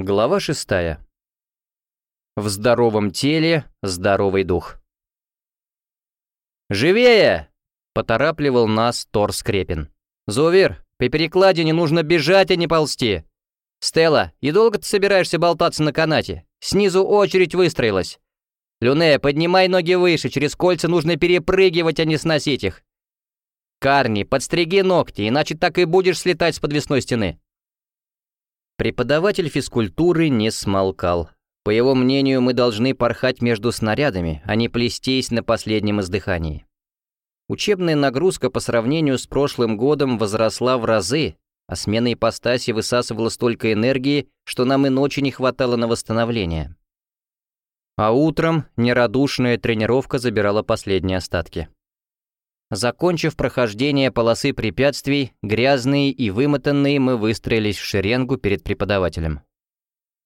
Глава шестая. В здоровом теле здоровый дух. «Живее!» — поторапливал нас Тор Скрепин. «Зувир, по перекладине нужно бежать, а не ползти. Стелла, и долго ты собираешься болтаться на канате? Снизу очередь выстроилась. Люне, поднимай ноги выше, через кольца нужно перепрыгивать, а не сносить их. Карни, подстриги ногти, иначе так и будешь слетать с подвесной стены». Преподаватель физкультуры не смолкал. По его мнению, мы должны порхать между снарядами, а не плестись на последнем издыхании. Учебная нагрузка по сравнению с прошлым годом возросла в разы, а смена ипостаси высасывала столько энергии, что нам и ночи не хватало на восстановление. А утром нерадушная тренировка забирала последние остатки. Закончив прохождение полосы препятствий, грязные и вымотанные мы выстроились в шеренгу перед преподавателем.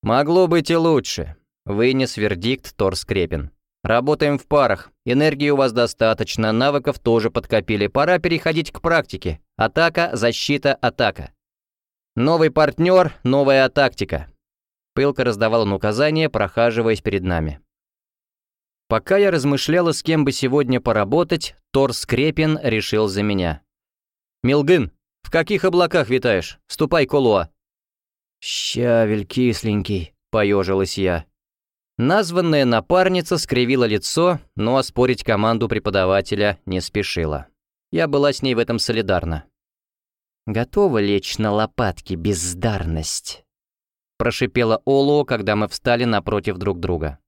«Могло быть и лучше», — вынес вердикт Тор Скрепин. «Работаем в парах, энергии у вас достаточно, навыков тоже подкопили, пора переходить к практике. Атака, защита, атака. Новый партнер, новая тактика». Пылко раздавал он указания, прохаживаясь перед нами. Пока я размышляла, с кем бы сегодня поработать, Тор Скрепин решил за меня. «Милгын, в каких облаках витаешь? Ступай, Колуа!» «Щавель кисленький», — поежилась я. Названная напарница скривила лицо, но оспорить команду преподавателя не спешила. Я была с ней в этом солидарна. «Готова лечь на лопатки, бездарность?» Прошипела Оло, когда мы встали напротив друг друга.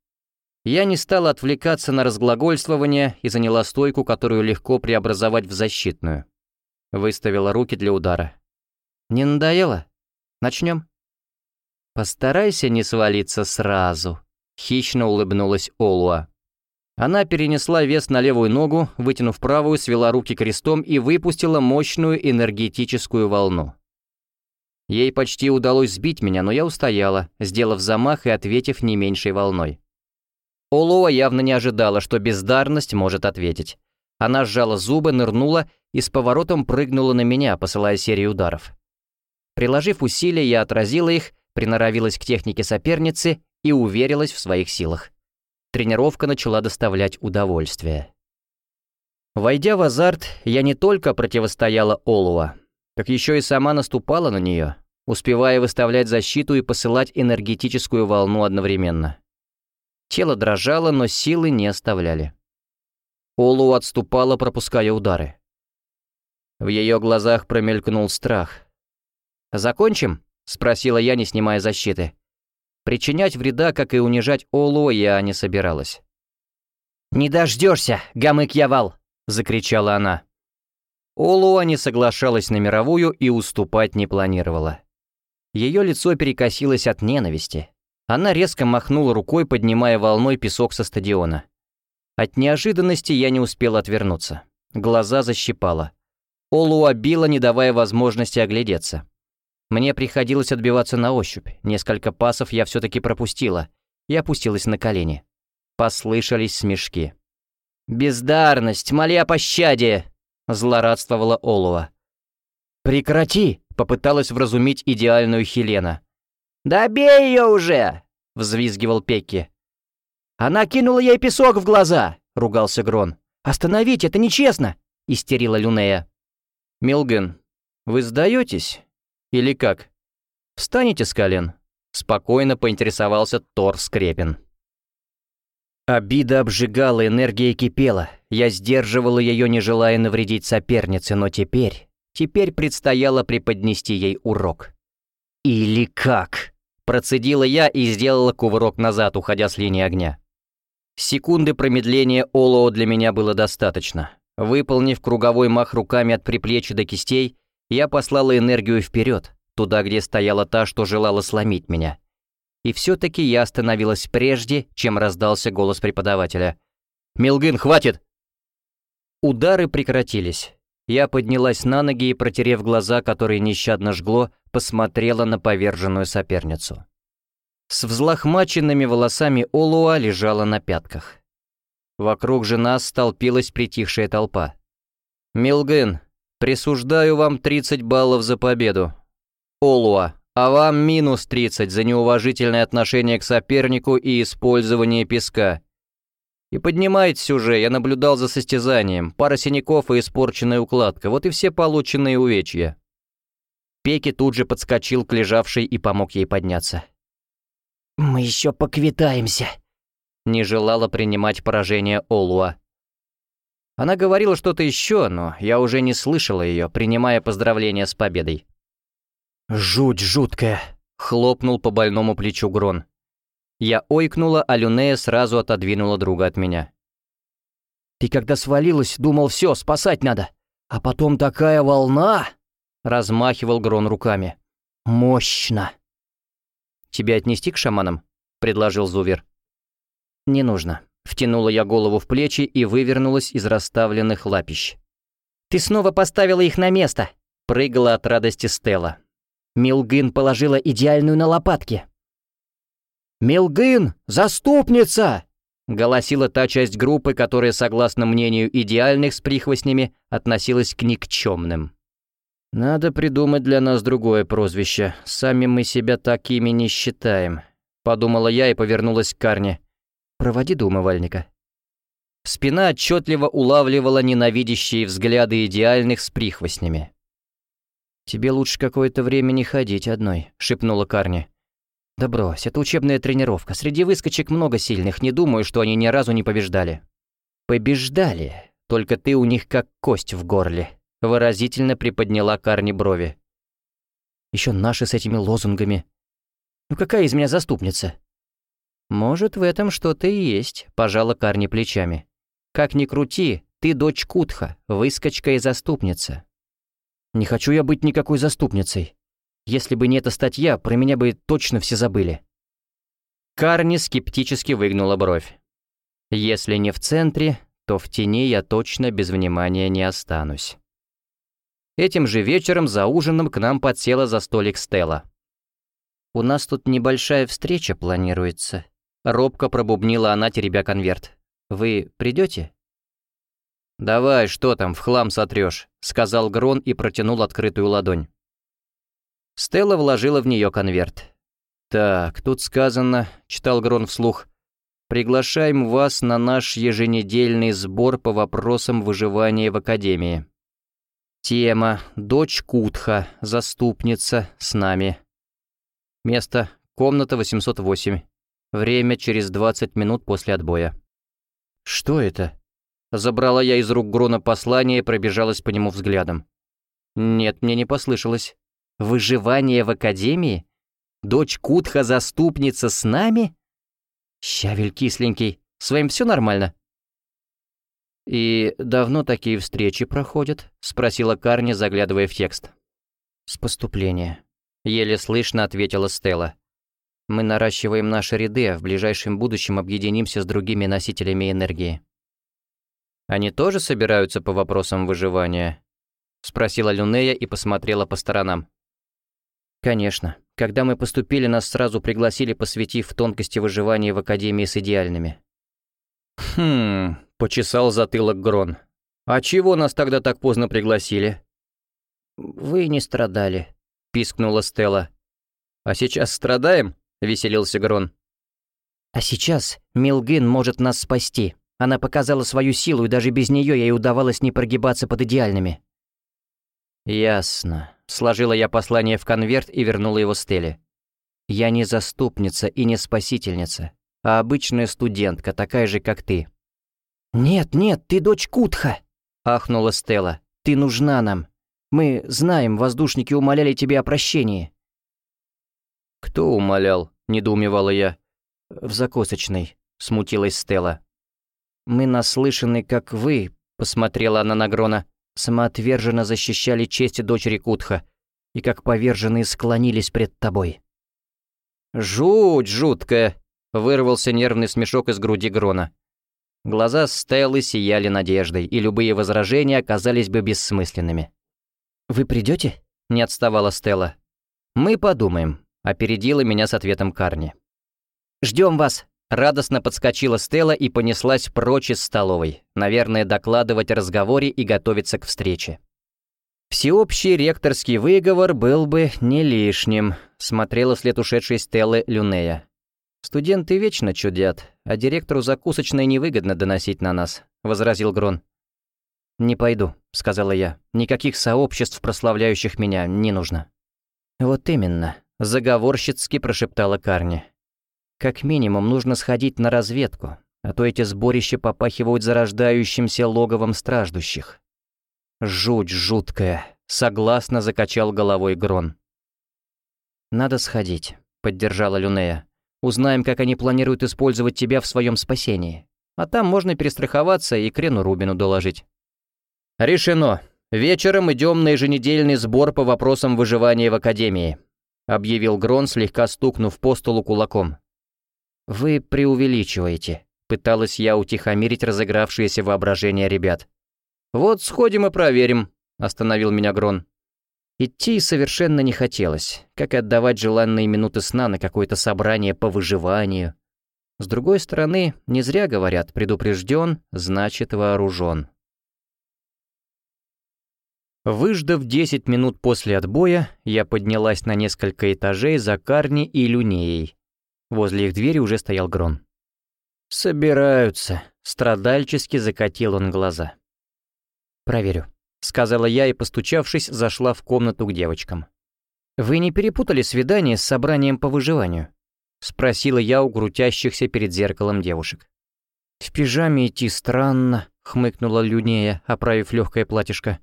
Я не стала отвлекаться на разглагольствование и заняла стойку, которую легко преобразовать в защитную. Выставила руки для удара. «Не надоело? Начнем?» «Постарайся не свалиться сразу», — хищно улыбнулась Олуа. Она перенесла вес на левую ногу, вытянув правую, свела руки крестом и выпустила мощную энергетическую волну. Ей почти удалось сбить меня, но я устояла, сделав замах и ответив не меньшей волной. Олоа явно не ожидала, что бездарность может ответить. Она сжала зубы, нырнула и с поворотом прыгнула на меня, посылая серию ударов. Приложив усилия, я отразила их, приноровилась к технике соперницы и уверилась в своих силах. Тренировка начала доставлять удовольствие. Войдя в азарт, я не только противостояла Олуа, так еще и сама наступала на нее, успевая выставлять защиту и посылать энергетическую волну одновременно. Тело дрожало, но силы не оставляли. Олу отступала, пропуская удары. В ее глазах промелькнул страх. «Закончим?» — спросила я, не снимая защиты. Причинять вреда, как и унижать Олу, я не собиралась. «Не дождешься, гамык-явал!» — закричала она. Олуа не соглашалась на мировую и уступать не планировала. Ее лицо перекосилось от ненависти. Она резко махнула рукой, поднимая волной песок со стадиона. От неожиданности я не успел отвернуться. Глаза защипало. Олу обила, не давая возможности оглядеться. Мне приходилось отбиваться на ощупь. Несколько пасов я все-таки пропустила и опустилась на колени. Послышались смешки. «Бездарность, моли о пощаде!» — злорадствовала Олуа. «Прекрати!» — попыталась вразумить идеальную Хелена. «Да бей ее уже!» — взвизгивал Пекки. «Она кинула ей песок в глаза!» — ругался Грон. «Остановите, это нечестно!» — истерила Люнея. «Милген, вы сдаетесь? Или как? Встанете с колен?» — спокойно поинтересовался Тор Скрепин. Обида обжигала, энергия кипела. Я сдерживала ее, не желая навредить сопернице, но теперь... Теперь предстояло преподнести ей урок. «Или как?» Процедила я и сделала кувырок назад, уходя с линии огня. Секунды промедления Олоо для меня было достаточно. Выполнив круговой мах руками от приплечья до кистей, я послала энергию вперед, туда, где стояла та, что желала сломить меня. И все-таки я остановилась прежде, чем раздался голос преподавателя. «Милгин, хватит!» Удары прекратились. Я поднялась на ноги и, протерев глаза, которые нещадно жгло, посмотрела на поверженную соперницу. С взлохмаченными волосами Олуа лежала на пятках. Вокруг же нас столпилась притихшая толпа. «Милген, присуждаю вам 30 баллов за победу. Олуа, а вам минус 30 за неуважительное отношение к сопернику и использование песка. И поднимайтесь уже, я наблюдал за состязанием, пара синяков и испорченная укладка, вот и все полученные увечья». Пеки тут же подскочил к лежавшей и помог ей подняться. «Мы еще поквитаемся», — не желала принимать поражение Олуа. Она говорила что-то еще, но я уже не слышала ее, принимая поздравления с победой. «Жуть жуткая», — хлопнул по больному плечу Грон. Я ойкнула, а Люнея сразу отодвинула друга от меня. «Ты когда свалилась, думал, все, спасать надо. А потом такая волна!» — размахивал Грон руками. «Мощно!» «Тебя отнести к шаманам?» — предложил Зувер. «Не нужно». Втянула я голову в плечи и вывернулась из расставленных лапищ. «Ты снова поставила их на место!» — прыгала от радости Стелла. Милгын положила идеальную на лопатки. «Милгын, заступница!» — голосила та часть группы, которая, согласно мнению идеальных с прихвостнями, относилась к никчемным. «Надо придумать для нас другое прозвище. Сами мы себя такими не считаем», — подумала я и повернулась к Карне. «Проводи до умывальника». Спина отчетливо улавливала ненавидящие взгляды идеальных с прихвостнями. «Тебе лучше какое-то время не ходить одной», — шепнула Карни. «Да брось, это учебная тренировка. Среди выскочек много сильных, не думаю, что они ни разу не побеждали». «Побеждали, только ты у них как кость в горле», — выразительно приподняла Карни брови. Еще наши с этими лозунгами. Ну какая из меня заступница?» «Может, в этом что-то и есть», — пожала Карни плечами. «Как ни крути, ты дочь Кутха, выскочка и заступница. Не хочу я быть никакой заступницей. Если бы не эта статья, про меня бы точно все забыли». Карни скептически выгнула бровь. «Если не в центре, то в тени я точно без внимания не останусь». Этим же вечером за ужином к нам подсела за столик Стелла. «У нас тут небольшая встреча планируется», — робко пробубнила она, теребя конверт. «Вы придете? «Давай, что там, в хлам сотрешь», — сказал Грон и протянул открытую ладонь. Стелла вложила в нее конверт. «Так, тут сказано», — читал Грон вслух, «приглашаем вас на наш еженедельный сбор по вопросам выживания в Академии. Тема «Дочь Кутха, заступница, с нами». Место «Комната 808». Время через 20 минут после отбоя. «Что это?» Забрала я из рук Грона послание и пробежалась по нему взглядом. Нет, мне не послышалось. Выживание в Академии? Дочь Кутха заступница с нами? Щавель кисленький, с вами все нормально? «И давно такие встречи проходят?» — спросила Карни, заглядывая в текст. «С поступления», — еле слышно ответила Стелла. «Мы наращиваем наши ряды, а в ближайшем будущем объединимся с другими носителями энергии». Они тоже собираются по вопросам выживания?» — спросила Люнея и посмотрела по сторонам. «Конечно. Когда мы поступили, нас сразу пригласили, посвятив тонкости выживания в Академии с идеальными». «Хм...» — почесал затылок Грон. «А чего нас тогда так поздно пригласили?» «Вы не страдали», — пискнула Стелла. «А сейчас страдаем?» — веселился Грон. «А сейчас Милгин может нас спасти», она показала свою силу, и даже без нее ей удавалось не прогибаться под идеальными. «Ясно», — сложила я послание в конверт и вернула его Стелле. «Я не заступница и не спасительница, а обычная студентка, такая же, как ты». «Нет, нет, ты дочь Кутха!» — ахнула Стелла. «Ты нужна нам. Мы знаем, воздушники умоляли тебя о прощении». «Кто умолял?» — недоумевала я. «В закусочной», — смутилась Стелла. Мы наслышаны, как вы, посмотрела она на Грона, самоотверженно защищали честь дочери Кутха, и как поверженные склонились пред тобой. «Жуть жуткая!» — вырвался нервный смешок из груди Грона. Глаза Стеллы сияли надеждой, и любые возражения оказались бы бессмысленными. «Вы придете? не отставала Стелла. «Мы подумаем», — опередила меня с ответом Карни. «Ждем вас!» Радостно подскочила Стелла и понеслась прочь из столовой, наверное, докладывать о разговоре и готовиться к встрече. «Всеобщий ректорский выговор был бы не лишним», — смотрела вслед ушедшей Стеллы Люнея. «Студенты вечно чудят, а директору закусочной невыгодно доносить на нас», — возразил Грон. «Не пойду», — сказала я. «Никаких сообществ, прославляющих меня, не нужно». «Вот именно», — заговорщицки прошептала Карни. «Как минимум нужно сходить на разведку, а то эти сборища попахивают зарождающимся логовом страждущих». «Жуть жуткая», — согласно закачал головой Грон. «Надо сходить», — поддержала Люнея. Узнаем, как они планируют использовать тебя в своем спасении. А там можно перестраховаться и Крену Рубину доложить». «Решено. Вечером идем на еженедельный сбор по вопросам выживания в Академии», объявил Грон, слегка стукнув по столу кулаком. «Вы преувеличиваете», — пыталась я утихомирить разыгравшееся воображение ребят. «Вот сходим и проверим», — остановил меня Грон. Идти совершенно не хотелось, как и отдавать желанные минуты сна на какое-то собрание по выживанию. С другой стороны, не зря говорят, предупрежден, значит вооружен. Выждав 10 минут после отбоя, я поднялась на несколько этажей за Карни и Люнеей. Возле их двери уже стоял Грон. «Собираются», — страдальчески закатил он глаза. «Проверю», сказала я и, постучавшись, зашла в комнату к девочкам. «Вы не перепутали свидание с собранием по выживанию?» — спросила я у крутящихся перед зеркалом девушек. «В пижаме идти странно», — хмыкнула Люнея, оправив легкое платьишко.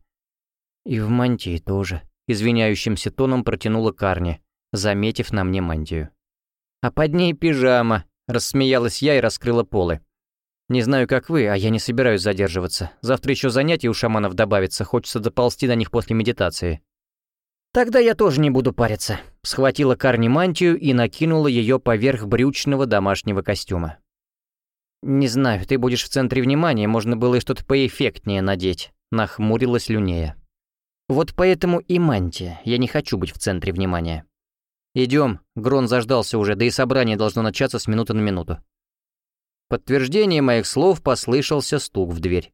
«И в мантии тоже», — извиняющимся тоном протянула Карни, заметив на мне мантию. «А под ней пижама», — рассмеялась я и раскрыла полы. Не знаю, как вы, а я не собираюсь задерживаться. Завтра еще занятий у шаманов добавится, хочется доползти до них после медитации. Тогда я тоже не буду париться. Схватила Карни мантию и накинула ее поверх брючного домашнего костюма. «Не знаю, ты будешь в центре внимания, можно было и что-то поэффектнее надеть», — нахмурилась Люнея. «Вот поэтому и мантия, я не хочу быть в центре внимания». «Идем», — Грон заждался уже, да и собрание должно начаться с минуты на минуту подтверждение моих слов послышался стук в дверь.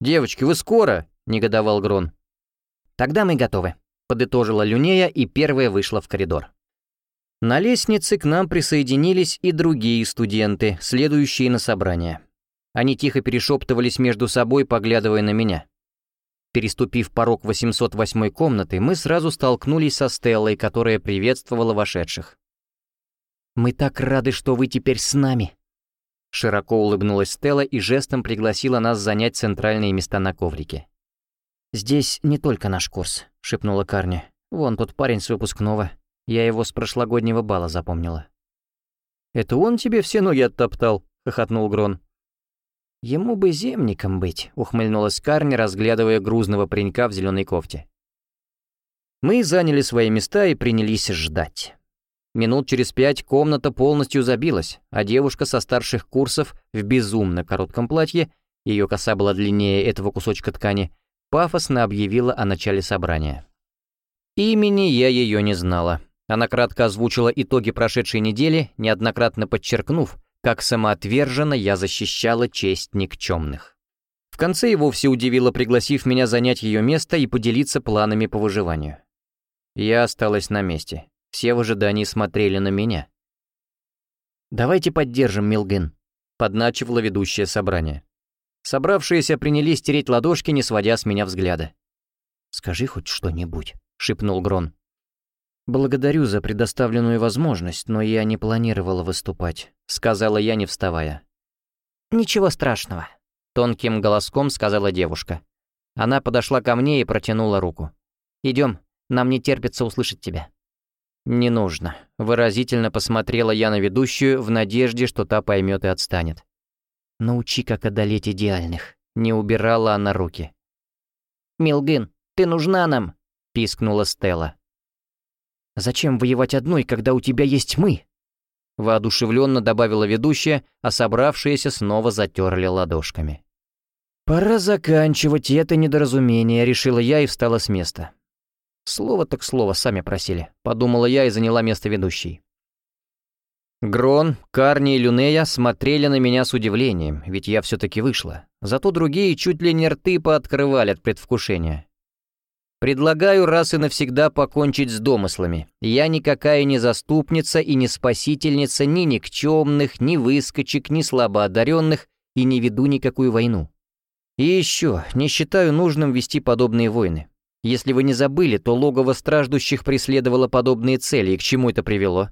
«Девочки, вы скоро?» — негодовал Грон. «Тогда мы готовы», — подытожила Люнея и первая вышла в коридор. На лестнице к нам присоединились и другие студенты, следующие на собрание. Они тихо перешептывались между собой, поглядывая на меня. Переступив порог 808 комнаты, мы сразу столкнулись со Стеллой, которая приветствовала вошедших. «Мы так рады, что вы теперь с нами», Широко улыбнулась Стелла и жестом пригласила нас занять центральные места на коврике. «Здесь не только наш курс», — шепнула Карни. «Вон тот парень с выпускного. Я его с прошлогоднего бала запомнила». «Это он тебе все ноги оттоптал?» — хохотнул Грон. «Ему бы земником быть», — ухмыльнулась Карни, разглядывая грузного паренька в зеленой кофте. Мы заняли свои места и принялись ждать. Минут через пять комната полностью забилась, а девушка со старших курсов в безумно коротком платье, ее коса была длиннее этого кусочка ткани, пафосно объявила о начале собрания. Имени я ее не знала. Она кратко озвучила итоги прошедшей недели, неоднократно подчеркнув, как самоотверженно я защищала честь никчемных. В конце и вовсе удивила, пригласив меня занять ее место и поделиться планами по выживанию. Я осталась на месте. Все в ожидании смотрели на меня. «Давайте поддержим Милгин», — подначивало ведущее собрание. Собравшиеся принялись тереть ладошки, не сводя с меня взгляда. «Скажи хоть что-нибудь», — шепнул Грон. «Благодарю за предоставленную возможность, но я не планировала выступать», — сказала я, не вставая. «Ничего страшного», — тонким голоском сказала девушка. Она подошла ко мне и протянула руку. «Идем, нам не терпится услышать тебя». «Не нужно», — выразительно посмотрела я на ведущую в надежде, что та поймет и отстанет. «Научи, как одолеть идеальных», — не убирала она руки. «Милгин, ты нужна нам», — пискнула Стелла. «Зачем воевать одной, когда у тебя есть мы?» Воодушевленно добавила ведущая, а собравшиеся снова затерли ладошками. «Пора заканчивать это недоразумение», — решила я и встала с места. Слово так слово, сами просили. Подумала я и заняла место ведущей. Грон, Карни и Люнея смотрели на меня с удивлением, ведь я все-таки вышла. Зато другие чуть ли не рты пооткрывали от предвкушения. Предлагаю раз и навсегда покончить с домыслами. Я никакая не заступница и не спасительница ни никчемных, ни выскочек, ни слабоодаренных и не веду никакую войну. И еще, не считаю нужным вести подобные войны. Если вы не забыли, то логово страждущих преследовало подобные цели, и к чему это привело?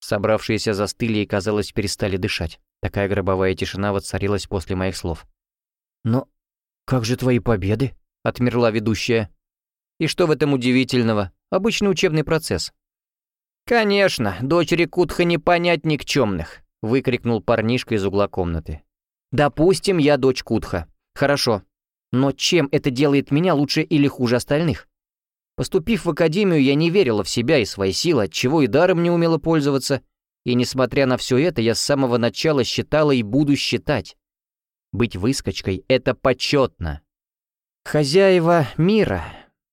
Собравшиеся застыли и, казалось, перестали дышать. Такая гробовая тишина воцарилась после моих слов. «Но как же твои победы?» Отмерла ведущая. И что в этом удивительного? Обычный учебный процесс. «Конечно, дочери Кутха не понять никчемных», — выкрикнул парнишка из угла комнаты. «Допустим, я дочь Кутха. Хорошо. Но чем это делает меня лучше или хуже остальных? Поступив в академию, я не верила в себя и свои силы, отчего и даром не умела пользоваться. И несмотря на все это, я с самого начала считала и буду считать. Быть выскочкой — это почетно, Хозяева мира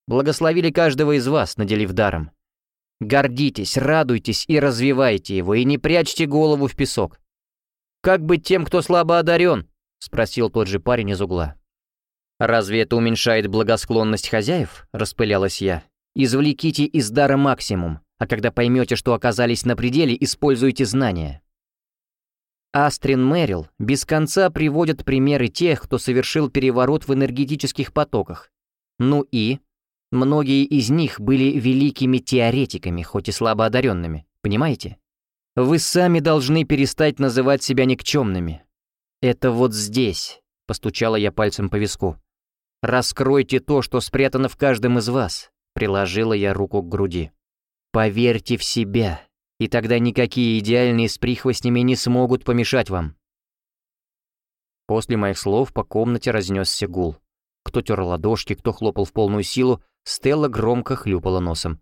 благословили каждого из вас, наделив даром. Гордитесь, радуйтесь и развивайте его, и не прячьте голову в песок. «Как быть тем, кто слабо одарен?» — спросил тот же парень из угла. «Разве это уменьшает благосклонность хозяев?» — распылялась я. «Извлеките из дара максимум, а когда поймете, что оказались на пределе, используйте знания». Астрин Мэрил без конца приводят примеры тех, кто совершил переворот в энергетических потоках. Ну и? Многие из них были великими теоретиками, хоть и слабо одаренными, понимаете? Вы сами должны перестать называть себя никчемными. Это вот здесь, постучала я пальцем по виску. Раскройте то, что спрятано в каждом из вас, приложила я руку к груди. Поверьте в себя, и тогда никакие идеальные с прихвостнями не смогут помешать вам. После моих слов по комнате разнесся гул. Кто тер ладошки, кто хлопал в полную силу, Стелла громко хлюпала носом.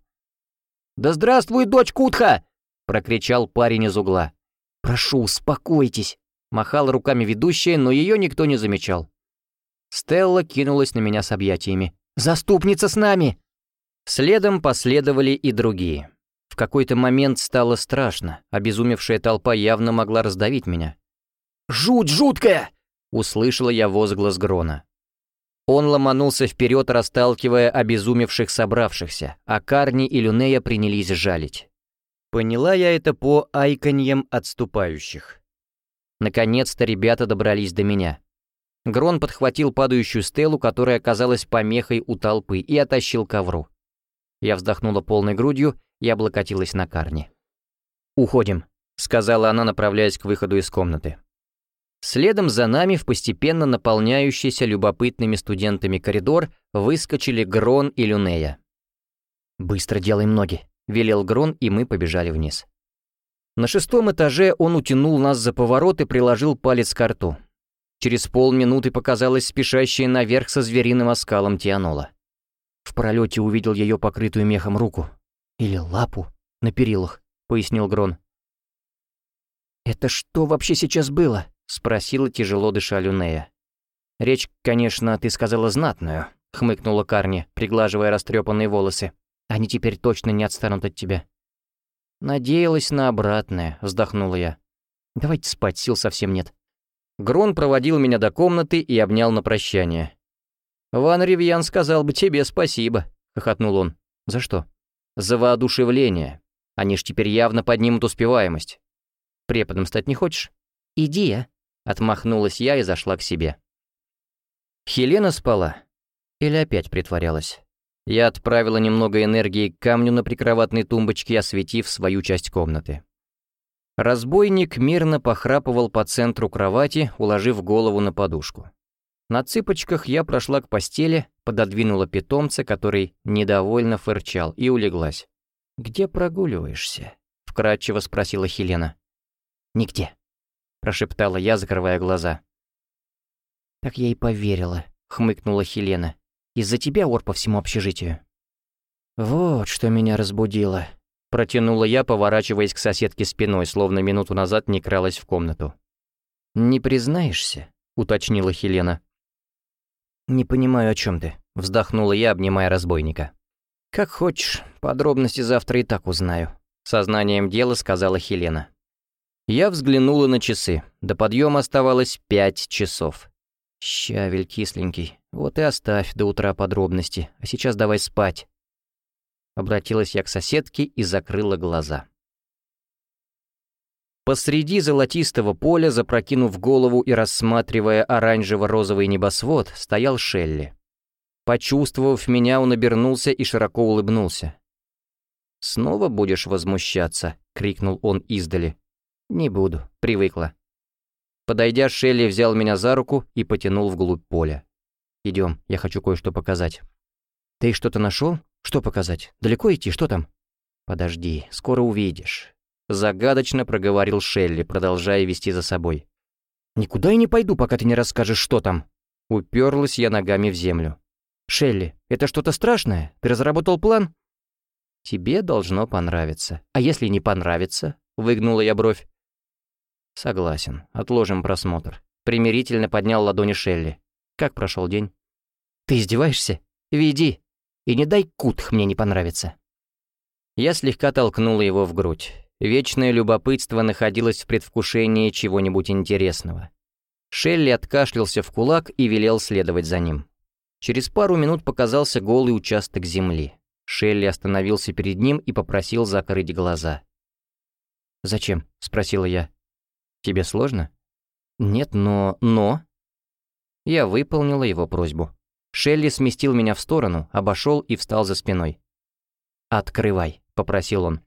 «Да здравствуй, дочь Кутха!» — прокричал парень из угла. «Прошу, успокойтесь!» — махала руками ведущая, но ее никто не замечал. Стелла кинулась на меня с объятиями. «Заступница с нами!» Следом последовали и другие. В какой-то момент стало страшно, обезумевшая толпа явно могла раздавить меня. «Жуть жуткая!» — услышала я возглас Грона. Он ломанулся вперед, расталкивая обезумевших собравшихся, а Карни и Люнея принялись жалить. Поняла я это по айканьям отступающих. Наконец-то ребята добрались до меня. Грон подхватил падающую стелу, которая оказалась помехой у толпы, и оттащил ковру. Я вздохнула полной грудью и облокотилась на Карни. «Уходим», — сказала она, направляясь к выходу из комнаты. Следом за нами в постепенно наполняющийся любопытными студентами коридор выскочили Грон и Люнея. «Быстро делаем ноги», — велел Грон, и мы побежали вниз. На шестом этаже он утянул нас за поворот и приложил палец к рту. Через полминуты показалась спешащая наверх со звериным оскалом Тианола. В пролете увидел ее покрытую мехом руку. «Или лапу на перилах», — пояснил Грон. «Это что вообще сейчас было?» — спросила тяжело дыша Люнея. «Речь, конечно, ты сказала знатную», — хмыкнула Карни, приглаживая растрепанные волосы. «Они теперь точно не отстанут от тебя». «Надеялась на обратное», — вздохнула я. «Давайте спать, сил совсем нет». Грон проводил меня до комнаты и обнял на прощание. «Ван Ривьян сказал бы тебе спасибо», — хохотнул он. «За что?» За воодушевление. Они ж теперь явно поднимут успеваемость. Преподом стать не хочешь? Иди, я. Отмахнулась я и зашла к себе. Хелена спала. Или опять притворялась. Я отправила немного энергии к камню на прикроватной тумбочке, осветив свою часть комнаты. Разбойник мирно похрапывал по центру кровати, уложив голову на подушку. На цыпочках я прошла к постели, пододвинула питомца, который недовольно фырчал, и улеглась. «Где прогуливаешься?» — вкратчиво спросила Хелена. «Нигде», — прошептала я, закрывая глаза. «Так я и поверила», — хмыкнула Хелена. «Из-за тебя ор по всему общежитию». «Вот что меня разбудило», — протянула я, поворачиваясь к соседке спиной, словно минуту назад не кралась в комнату. «Не признаешься?» — уточнила Хелена. «Не понимаю, о чем ты», — вздохнула я, обнимая разбойника. «Как хочешь, подробности завтра и так узнаю», — сознанием дела сказала Хелена. Я взглянула на часы. До подъема оставалось пять часов. Щавель кисленький. Вот и оставь до утра подробности. А сейчас давай спать. Обратилась я к соседке и закрыла глаза. Посреди золотистого поля, запрокинув голову и рассматривая оранжево-розовый небосвод, стоял Шелли. Почувствовав меня, он обернулся и широко улыбнулся. «Снова будешь возмущаться?» — крикнул он издали. «Не буду, привыкла». Подойдя, Шелли взял меня за руку и потянул вглубь поля. «Идем, я хочу кое-что показать». «Ты что-то нашел? Что показать? Далеко идти? Что там?» «Подожди, скоро увидишь». Загадочно проговорил Шелли, продолжая вести за собой. «Никуда я не пойду, пока ты не расскажешь, что там». Уперлась я ногами в землю. «Шелли, это что-то страшное? Ты разработал план?» «Тебе должно понравиться. А если не понравится?» — выгнула я бровь. «Согласен. Отложим просмотр». Примирительно поднял ладони Шелли. «Как прошел день?» «Ты издеваешься? Веди. И не дай кутх мне не понравится». Я слегка толкнула его в грудь. Вечное любопытство находилось в предвкушении чего-нибудь интересного. Шелли откашлялся в кулак и велел следовать за ним. Через пару минут показался голый участок земли. Шелли остановился перед ним и попросил закрыть глаза. «Зачем?» — спросила я. «Тебе сложно?» «Нет, но... но...» Я выполнила его просьбу. Шелли сместил меня в сторону, обошел и встал за спиной. «Открывай», — попросил он.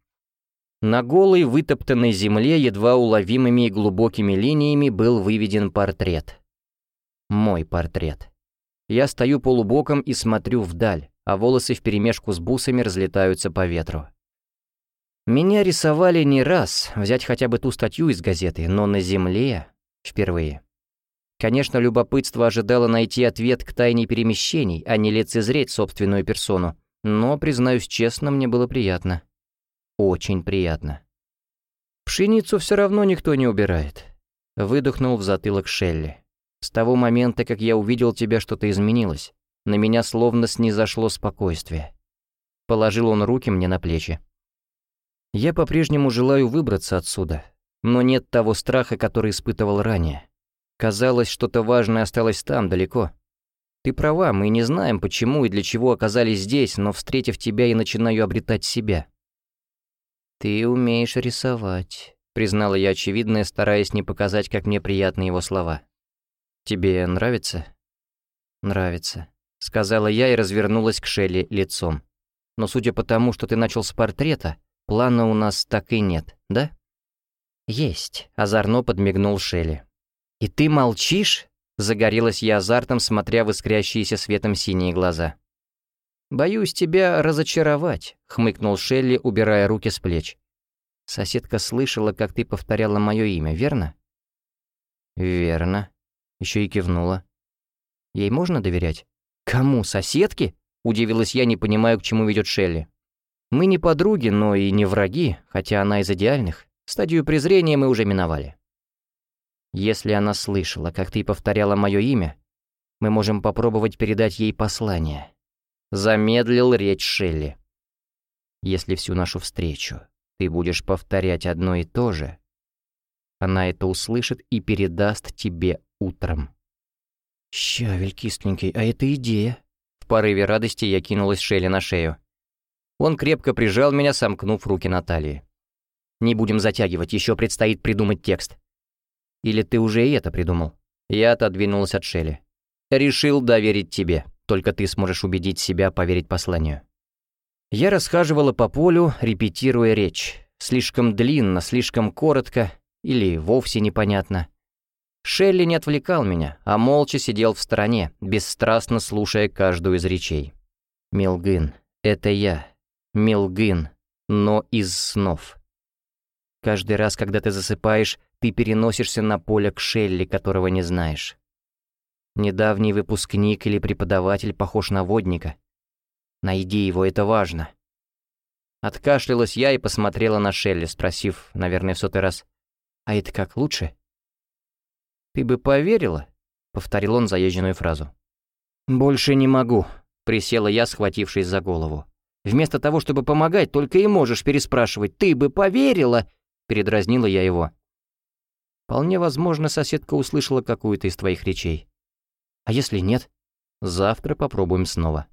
На голой вытоптанной земле едва уловимыми и глубокими линиями был выведен портрет. Мой портрет. Я стою полубоком и смотрю вдаль, а волосы вперемешку с бусами разлетаются по ветру. Меня рисовали не раз, взять хотя бы ту статью из газеты, но на земле впервые. Конечно, любопытство ожидало найти ответ к тайне перемещений, а не лицезреть собственную персону, но, признаюсь честно, мне было приятно. Очень приятно. Пшеницу все равно никто не убирает. Выдохнул в затылок Шелли. С того момента, как я увидел тебя, что-то изменилось. На меня словно снизошло спокойствие. Положил он руки мне на плечи. Я по-прежнему желаю выбраться отсюда, но нет того страха, который испытывал ранее. Казалось, что-то важное осталось там, далеко. Ты права, мы не знаем, почему и для чего оказались здесь, но, встретив тебя, я начинаю обретать себя. «Ты умеешь рисовать», — признала я очевидное, стараясь не показать, как мне приятны его слова. «Тебе нравится?» «Нравится», — сказала я и развернулась к Шелли лицом. «Но судя по тому, что ты начал с портрета, плана у нас так и нет, да?» «Есть», — озорно подмигнул Шелли. «И ты молчишь?» — загорелась я азартом, смотря в искрящиеся светом синие глаза. «Боюсь тебя разочаровать», — хмыкнул Шелли, убирая руки с плеч. «Соседка слышала, как ты повторяла мое имя, верно?» «Верно», — еще и кивнула. «Ей можно доверять?» «Кому, соседке?» — удивилась я, не понимая, к чему ведет Шелли. «Мы не подруги, но и не враги, хотя она из идеальных. Стадию презрения мы уже миновали». «Если она слышала, как ты повторяла мое имя, мы можем попробовать передать ей послание». Замедлил речь Шелли. «Если всю нашу встречу ты будешь повторять одно и то же, она это услышит и передаст тебе утром». «Щавель кисленький, а это идея!» В порыве радости я кинулась Шелли на шею. Он крепко прижал меня, сомкнув руки на талии. «Не будем затягивать, еще предстоит придумать текст». «Или ты уже и это придумал?» Я отодвинулась от Шелли. «Решил доверить тебе». Только ты сможешь убедить себя поверить посланию. Я расхаживала по полю, репетируя речь. Слишком длинно, слишком коротко или вовсе непонятно. Шелли не отвлекал меня, а молча сидел в стороне, бесстрастно слушая каждую из речей. «Милгын, это я. Милгын, но из снов». Каждый раз, когда ты засыпаешь, ты переносишься на поле к Шелли, которого не знаешь. Недавний выпускник или преподаватель похож на водника. Найди его, это важно. Откашлялась я и посмотрела на Шелли, спросив, наверное, в сотый раз, «А это как, лучше?» «Ты бы поверила?» — повторил он заезженную фразу. «Больше не могу», — присела я, схватившись за голову. «Вместо того, чтобы помогать, только и можешь переспрашивать. Ты бы поверила?» — передразнила я его. «Вполне возможно, соседка услышала какую-то из твоих речей. А если нет? Завтра попробуем снова.